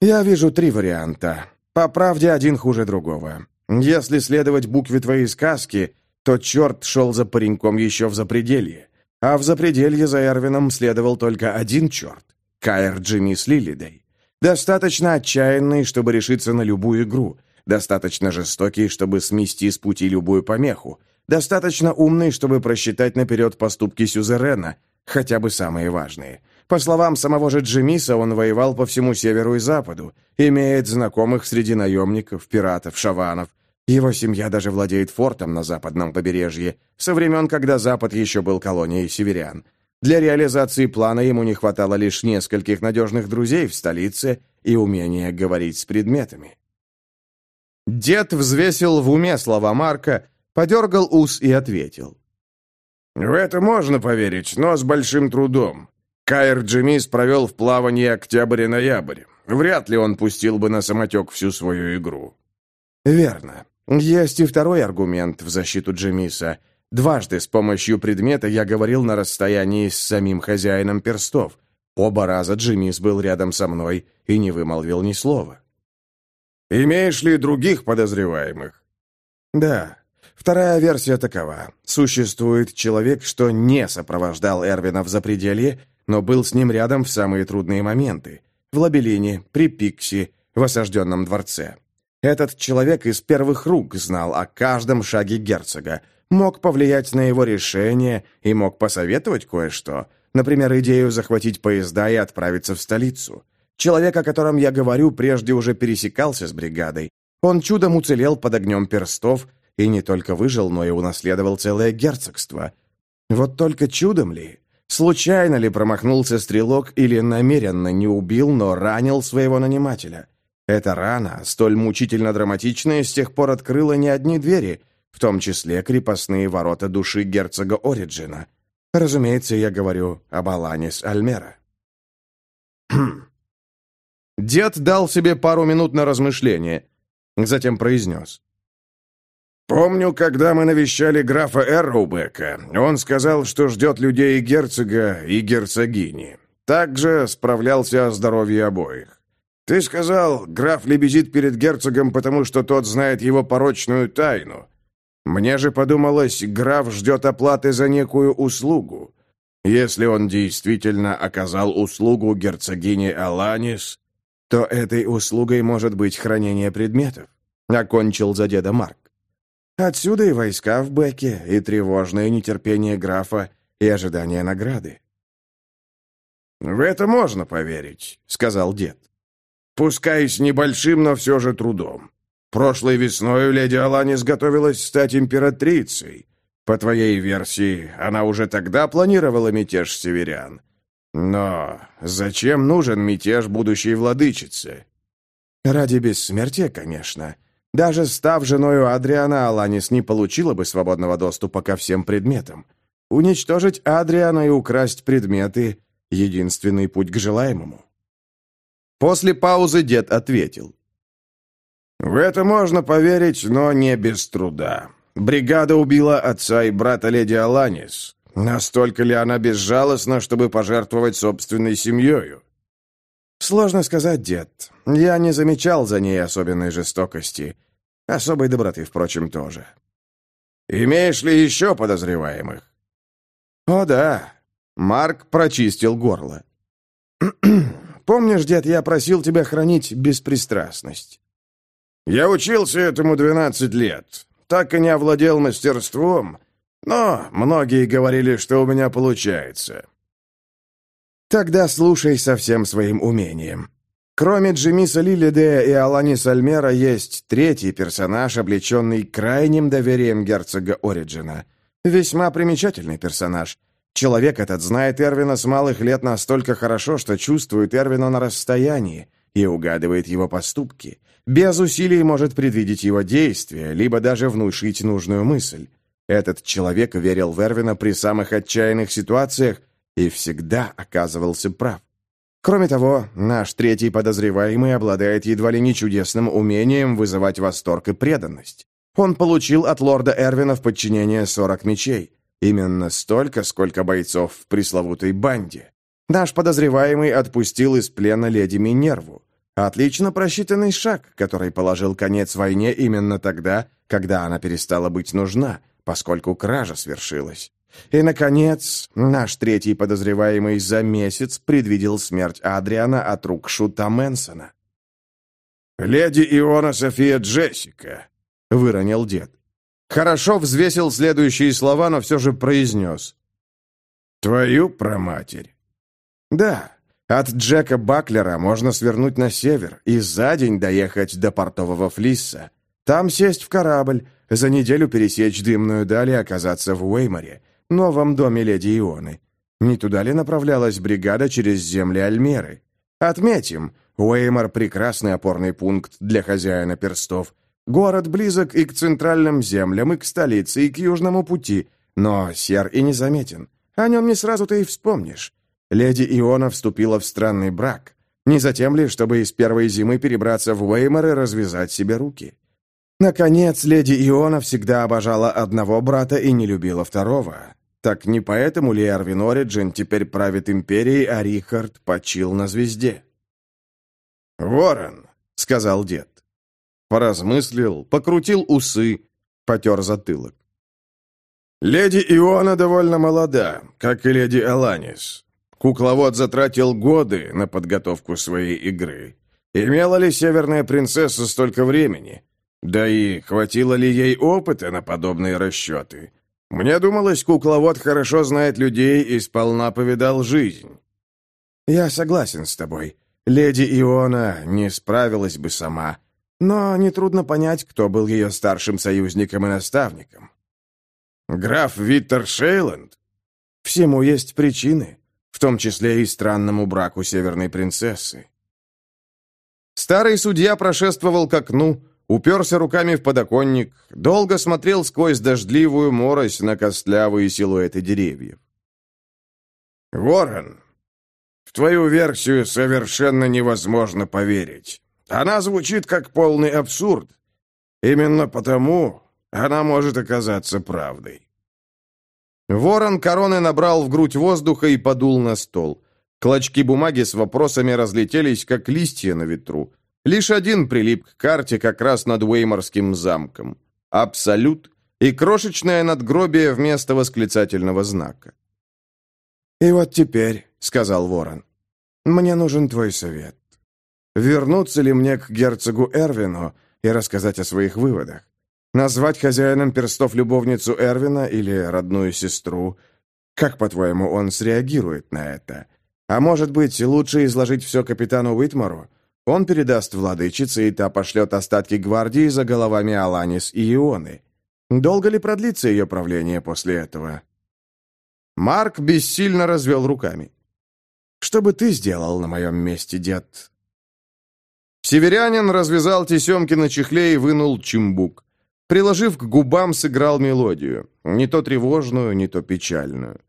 «Я вижу три варианта. По правде, один хуже другого. Если следовать букве твоей сказки, то черт шел за пареньком еще в запределье. А в запределье за Эрвином следовал только один черт — Каэр Джимми с. Достаточно отчаянный, чтобы решиться на любую игру. Достаточно жестокий, чтобы смести с пути любую помеху. Достаточно умный, чтобы просчитать наперед поступки Сюзерена, хотя бы самые важные. По словам самого же Джимиса, он воевал по всему северу и западу, имеет знакомых среди наемников, пиратов, шаванов. Его семья даже владеет фортом на западном побережье, со времен, когда Запад еще был колонией северян. Для реализации плана ему не хватало лишь нескольких надежных друзей в столице и умения говорить с предметами. Дед взвесил в уме слова Марка, подергал ус и ответил. «В это можно поверить, но с большим трудом. Кайр Джемис провел в плавании октябрь и ноябрь. Вряд ли он пустил бы на самотек всю свою игру». «Верно. Есть и второй аргумент в защиту Джемиса. Дважды с помощью предмета я говорил на расстоянии с самим хозяином перстов. Оба раза Джемис был рядом со мной и не вымолвил ни слова». «Имеешь ли других подозреваемых?» «Да. Вторая версия такова. Существует человек, что не сопровождал Эрвина в запределье, но был с ним рядом в самые трудные моменты. В Лабелине, при Пикси, в осажденном дворце. Этот человек из первых рук знал о каждом шаге герцога, мог повлиять на его решение и мог посоветовать кое-что, например, идею захватить поезда и отправиться в столицу. Человек, о котором я говорю, прежде уже пересекался с бригадой. Он чудом уцелел под огнем перстов и не только выжил, но и унаследовал целое герцогство. Вот только чудом ли? Случайно ли промахнулся стрелок или намеренно не убил, но ранил своего нанимателя? Эта рана, столь мучительно драматичная, с тех пор открыла не одни двери, в том числе крепостные ворота души герцога Ориджина. Разумеется, я говорю об Аланис Альмера. Дед дал себе пару минут на размышление, затем произнес. Помню, когда мы навещали графа Эрроубека, он сказал, что ждет людей и герцога, и герцогини. Также справлялся о здоровье обоих. Ты сказал, граф лебезит перед герцогом, потому что тот знает его порочную тайну. Мне же подумалось, граф ждет оплаты за некую услугу. Если он действительно оказал услугу герцогине Аланис, то этой услугой может быть хранение предметов. окончил за деда Марк. Отсюда и войска в Беке, и тревожное нетерпение графа, и ожидание награды. «В это можно поверить», — сказал дед. «Пускай с небольшим, но все же трудом. Прошлой весной леди Аланис готовилась стать императрицей. По твоей версии, она уже тогда планировала мятеж северян. Но зачем нужен мятеж будущей владычицы?» «Ради бессмертия, конечно. Даже став женой Адриана, Аланис не получила бы свободного доступа ко всем предметам. Уничтожить Адриана и украсть предметы — единственный путь к желаемому». После паузы дед ответил. «В это можно поверить, но не без труда. Бригада убила отца и брата леди Аланис. Настолько ли она безжалостна, чтобы пожертвовать собственной семьей? Сложно сказать, дед. Я не замечал за ней особенной жестокости. Особой доброты, впрочем, тоже. Имеешь ли еще подозреваемых? О, да. Марк прочистил горло. Помнишь, дед, я просил тебя хранить беспристрастность? Я учился этому двенадцать лет. Так и не овладел мастерством, но многие говорили, что у меня получается. Тогда слушай со всем своим умением. Кроме Джемиса Лилидея и Алани Сальмера есть третий персонаж, облеченный крайним доверием герцога Ориджина. Весьма примечательный персонаж. Человек этот знает Эрвина с малых лет настолько хорошо, что чувствует Эрвина на расстоянии и угадывает его поступки. Без усилий может предвидеть его действия, либо даже внушить нужную мысль. Этот человек верил в Эрвина при самых отчаянных ситуациях и всегда оказывался прав. Кроме того, наш третий подозреваемый обладает едва ли не чудесным умением вызывать восторг и преданность. Он получил от лорда Эрвина в подчинение 40 мечей. Именно столько, сколько бойцов в пресловутой банде. Наш подозреваемый отпустил из плена леди Минерву. Отлично просчитанный шаг, который положил конец войне именно тогда, когда она перестала быть нужна – поскольку кража свершилась. И, наконец, наш третий подозреваемый за месяц предвидел смерть Адриана от рук Шута Мэнсона. «Леди Иона София Джессика», — выронил дед. Хорошо взвесил следующие слова, но все же произнес. «Твою проматерь». «Да, от Джека Баклера можно свернуть на север и за день доехать до портового Флисса. Там сесть в корабль, за неделю пересечь дымную даль и оказаться в Уэйморе, новом доме леди Ионы. Не туда ли направлялась бригада через земли Альмеры? Отметим, Уэймор — прекрасный опорный пункт для хозяина перстов. Город близок и к центральным землям, и к столице, и к южному пути, но сер и незаметен. О нем не сразу-то и вспомнишь. Леди Иона вступила в странный брак. Не затем ли, чтобы из первой зимы перебраться в Уэймор и развязать себе руки? Наконец, леди Иона всегда обожала одного брата и не любила второго. Так не поэтому ли Эрвин Ориджин теперь правит империей, а Рихард почил на звезде? «Ворон», — сказал дед. Поразмыслил, покрутил усы, потер затылок. «Леди Иона довольно молода, как и леди Аланис. Кукловод затратил годы на подготовку своей игры. Имела ли северная принцесса столько времени? Да и хватило ли ей опыта на подобные расчеты? Мне думалось, кукловод хорошо знает людей и сполна повидал жизнь. Я согласен с тобой. Леди Иона не справилась бы сама. Но нетрудно понять, кто был ее старшим союзником и наставником. Граф Виттер Шейланд? Всему есть причины, в том числе и странному браку северной принцессы. Старый судья прошествовал к окну, уперся руками в подоконник, долго смотрел сквозь дождливую морось на костлявые силуэты деревьев. «Ворон, в твою версию совершенно невозможно поверить. Она звучит как полный абсурд. Именно потому она может оказаться правдой». Ворон короны набрал в грудь воздуха и подул на стол. Клочки бумаги с вопросами разлетелись, как листья на ветру. Лишь один прилип к карте как раз над Уэйморским замком. Абсолют и крошечное надгробие вместо восклицательного знака. «И вот теперь», — сказал Ворон, — «мне нужен твой совет. Вернуться ли мне к герцогу Эрвину и рассказать о своих выводах. Назвать хозяином перстов любовницу Эрвина или родную сестру. Как, по-твоему, он среагирует на это? А может быть, лучше изложить все капитану Уитмару? Он передаст владычице, и та пошлет остатки гвардии за головами Аланис и Ионы. Долго ли продлится ее правление после этого? Марк бессильно развел руками. «Что бы ты сделал на моем месте, дед?» Северянин развязал тесемки на чехле и вынул чимбук. Приложив к губам, сыграл мелодию. Не то тревожную, не то печальную.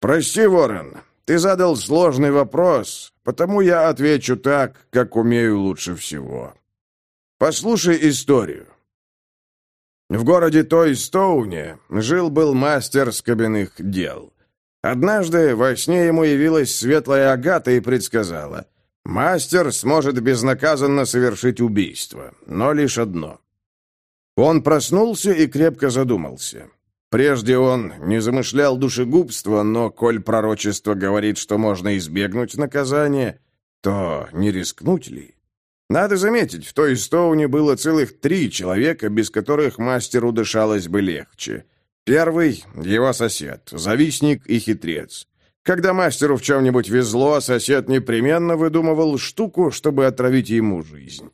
«Прости, Ворон, ты задал сложный вопрос, потому я отвечу так, как умею лучше всего. Послушай историю. В городе Той-Стоуне жил-был мастер скобяных дел. Однажды во сне ему явилась светлая Агата и предсказала, «Мастер сможет безнаказанно совершить убийство, но лишь одно». Он проснулся и крепко задумался. Прежде он не замышлял душегубства, но, коль пророчество говорит, что можно избегнуть наказания, то не рискнуть ли? Надо заметить, в той Стоуне было целых три человека, без которых мастеру дышалось бы легче. Первый — его сосед, завистник и хитрец. Когда мастеру в чем-нибудь везло, сосед непременно выдумывал штуку, чтобы отравить ему жизнь.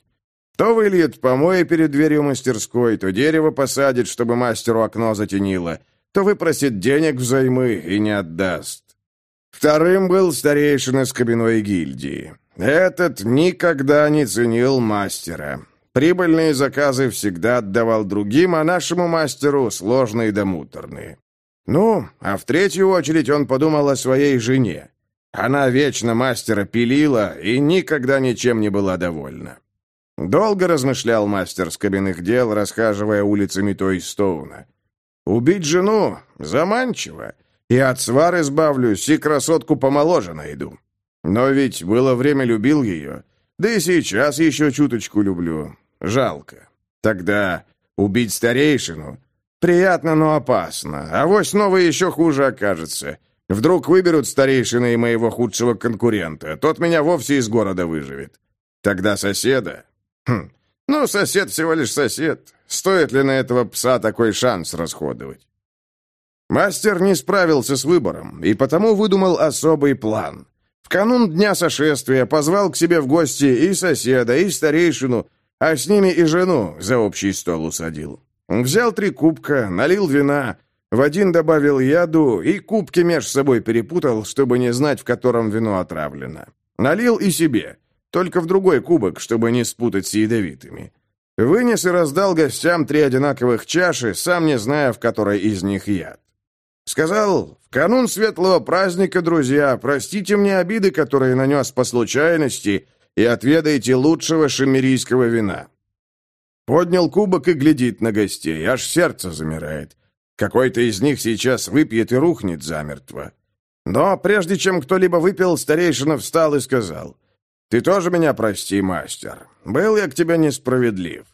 То выльет помои перед дверью мастерской, то дерево посадит, чтобы мастеру окно затенило, то выпросит денег взаймы и не отдаст. Вторым был старейшина с кабиной гильдии. Этот никогда не ценил мастера. Прибыльные заказы всегда отдавал другим, а нашему мастеру сложные да муторные. Ну, а в третью очередь он подумал о своей жене. Она вечно мастера пилила и никогда ничем не была довольна. Долго размышлял мастер с кабинных дел, расхаживая улицами той Стоуна. Убить жену заманчиво, и от свар избавлюсь, и красотку помоложе найду. Но ведь было время любил ее. Да и сейчас еще чуточку люблю. Жалко. Тогда убить старейшину. Приятно, но опасно. А вось снова еще хуже окажется. Вдруг выберут старейшины и моего худшего конкурента. Тот меня вовсе из города выживет. Тогда соседа. Хм. Ну, сосед всего лишь сосед. Стоит ли на этого пса такой шанс расходовать? Мастер не справился с выбором, и потому выдумал особый план. В канун дня сошествия позвал к себе в гости и соседа, и старейшину, а с ними и жену за общий стол усадил. Взял три кубка, налил вина, в один добавил яду и кубки меж собой перепутал, чтобы не знать, в котором вино отравлено. Налил и себе, только в другой кубок, чтобы не спутать с ядовитыми. Вынес и раздал гостям три одинаковых чаши, сам не зная, в которой из них яд. Сказал, в канун светлого праздника, друзья, простите мне обиды, которые нанес по случайности, и отведайте лучшего шемерийского вина. Поднял кубок и глядит на гостей, аж сердце замирает. Какой-то из них сейчас выпьет и рухнет замертво. Но прежде чем кто-либо выпил, старейшина встал и сказал, «Ты тоже меня прости, мастер. Был я к тебе несправедлив.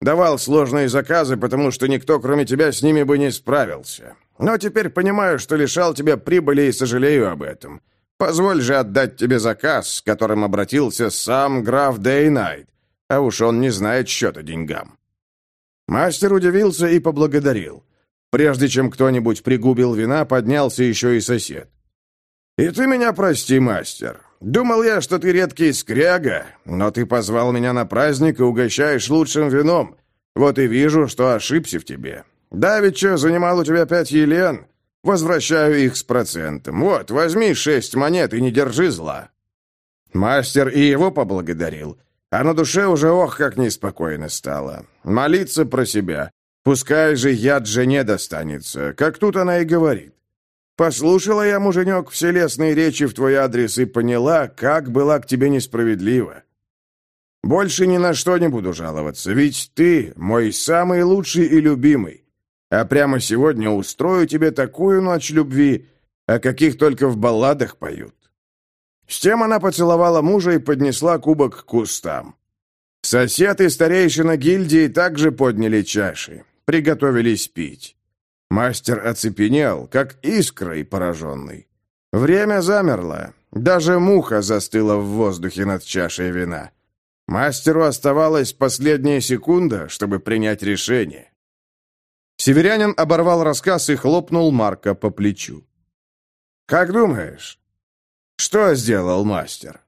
Давал сложные заказы, потому что никто, кроме тебя, с ними бы не справился. Но теперь понимаю, что лишал тебя прибыли и сожалею об этом. Позволь же отдать тебе заказ, с которым обратился сам граф Дейнайт, а уж он не знает счета деньгам». Мастер удивился и поблагодарил. Прежде чем кто-нибудь пригубил вина, поднялся еще и сосед. «И ты меня прости, мастер. Думал я, что ты редкий скряга, но ты позвал меня на праздник и угощаешь лучшим вином. Вот и вижу, что ошибся в тебе. Давеча занимал у тебя пять елен. Возвращаю их с процентом. Вот, возьми шесть монет и не держи зла». Мастер и его поблагодарил. А на душе уже ох, как неспокойно стало. Молиться про себя. Пускай же яд жене достанется, как тут она и говорит. Послушала я, муженек, все лестные речи в твой адрес и поняла, как была к тебе несправедлива. Больше ни на что не буду жаловаться, ведь ты мой самый лучший и любимый. А прямо сегодня устрою тебе такую ночь любви, о каких только в балладах поют». С тем она поцеловала мужа и поднесла кубок к кустам. Сосед и старейшина гильдии также подняли чаши, приготовились пить. Мастер оцепенел, как искрой пораженный. Время замерло, даже муха застыла в воздухе над чашей вина. Мастеру оставалась последняя секунда, чтобы принять решение. Северянин оборвал рассказ и хлопнул Марка по плечу. «Как думаешь, что сделал мастер?»